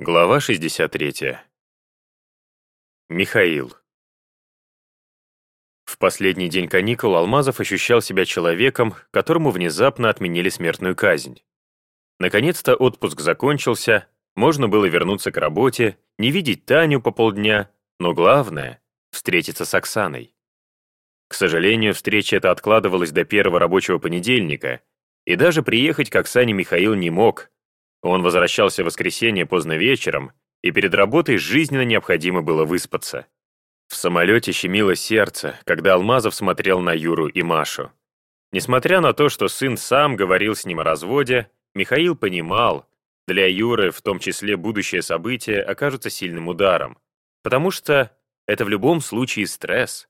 Глава 63. Михаил. В последний день каникул Алмазов ощущал себя человеком, которому внезапно отменили смертную казнь. Наконец-то отпуск закончился, можно было вернуться к работе, не видеть Таню по полдня, но главное — встретиться с Оксаной. К сожалению, встреча эта откладывалась до первого рабочего понедельника, и даже приехать к Оксане Михаил не мог — он возвращался в воскресенье поздно вечером, и перед работой жизненно необходимо было выспаться. В самолете щемило сердце, когда Алмазов смотрел на Юру и Машу. Несмотря на то, что сын сам говорил с ним о разводе, Михаил понимал, для Юры в том числе будущее событие окажется сильным ударом, потому что это в любом случае стресс.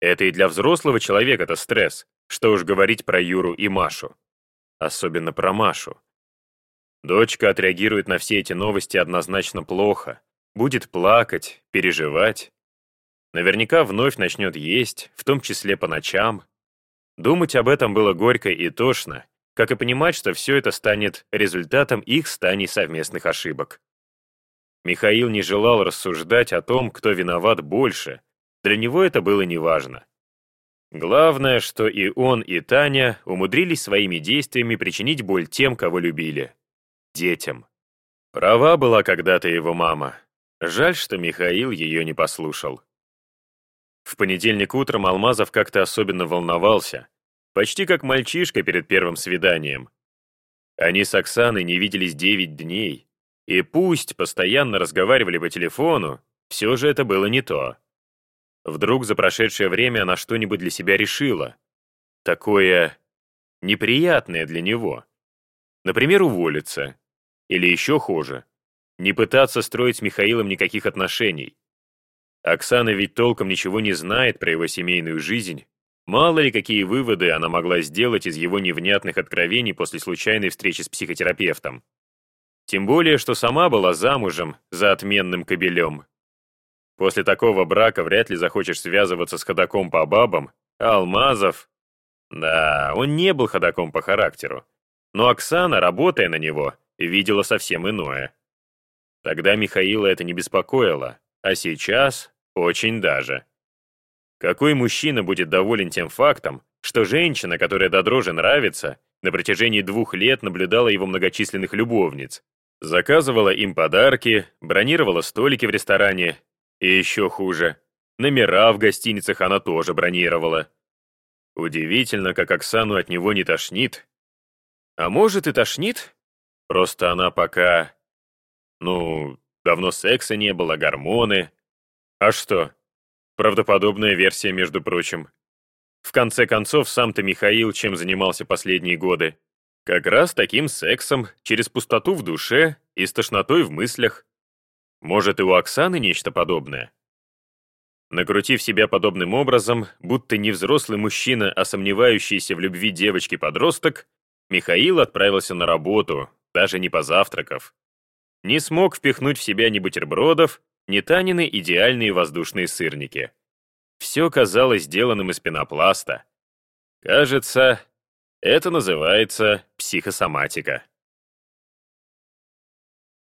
Это и для взрослого человека это стресс, что уж говорить про Юру и Машу. Особенно про Машу. Дочка отреагирует на все эти новости однозначно плохо, будет плакать, переживать. Наверняка вновь начнет есть, в том числе по ночам. Думать об этом было горько и тошно, как и понимать, что все это станет результатом их станей совместных ошибок. Михаил не желал рассуждать о том, кто виноват больше, для него это было неважно. Главное, что и он, и Таня умудрились своими действиями причинить боль тем, кого любили детям. Права была когда-то его мама. Жаль, что Михаил ее не послушал. В понедельник утром Алмазов как-то особенно волновался, почти как мальчишка перед первым свиданием. Они с Оксаной не виделись девять дней, и пусть постоянно разговаривали по телефону, все же это было не то. Вдруг за прошедшее время она что-нибудь для себя решила. Такое неприятное для него. Например, уволиться. Или еще хуже, не пытаться строить с Михаилом никаких отношений. Оксана ведь толком ничего не знает про его семейную жизнь. Мало ли какие выводы она могла сделать из его невнятных откровений после случайной встречи с психотерапевтом. Тем более, что сама была замужем за отменным кобелем. После такого брака вряд ли захочешь связываться с ходаком по бабам, а Алмазов... Да, он не был ходаком по характеру. Но Оксана, работая на него, видела совсем иное. Тогда Михаила это не беспокоило, а сейчас очень даже. Какой мужчина будет доволен тем фактом, что женщина, которая до дрожи нравится, на протяжении двух лет наблюдала его многочисленных любовниц, заказывала им подарки, бронировала столики в ресторане, и еще хуже, номера в гостиницах она тоже бронировала. Удивительно, как Оксану от него не тошнит. А может и тошнит, Просто она пока... Ну, давно секса не было, гормоны. А что? Правдоподобная версия, между прочим. В конце концов, сам-то Михаил чем занимался последние годы? Как раз таким сексом, через пустоту в душе и с тошнотой в мыслях. Может, и у Оксаны нечто подобное? Накрутив себя подобным образом, будто не взрослый мужчина, а сомневающийся в любви девочки-подросток, Михаил отправился на работу, даже не позавтракав. Не смог впихнуть в себя ни бутербродов, ни Танины идеальные воздушные сырники. Все казалось сделанным из пенопласта. Кажется, это называется психосоматика.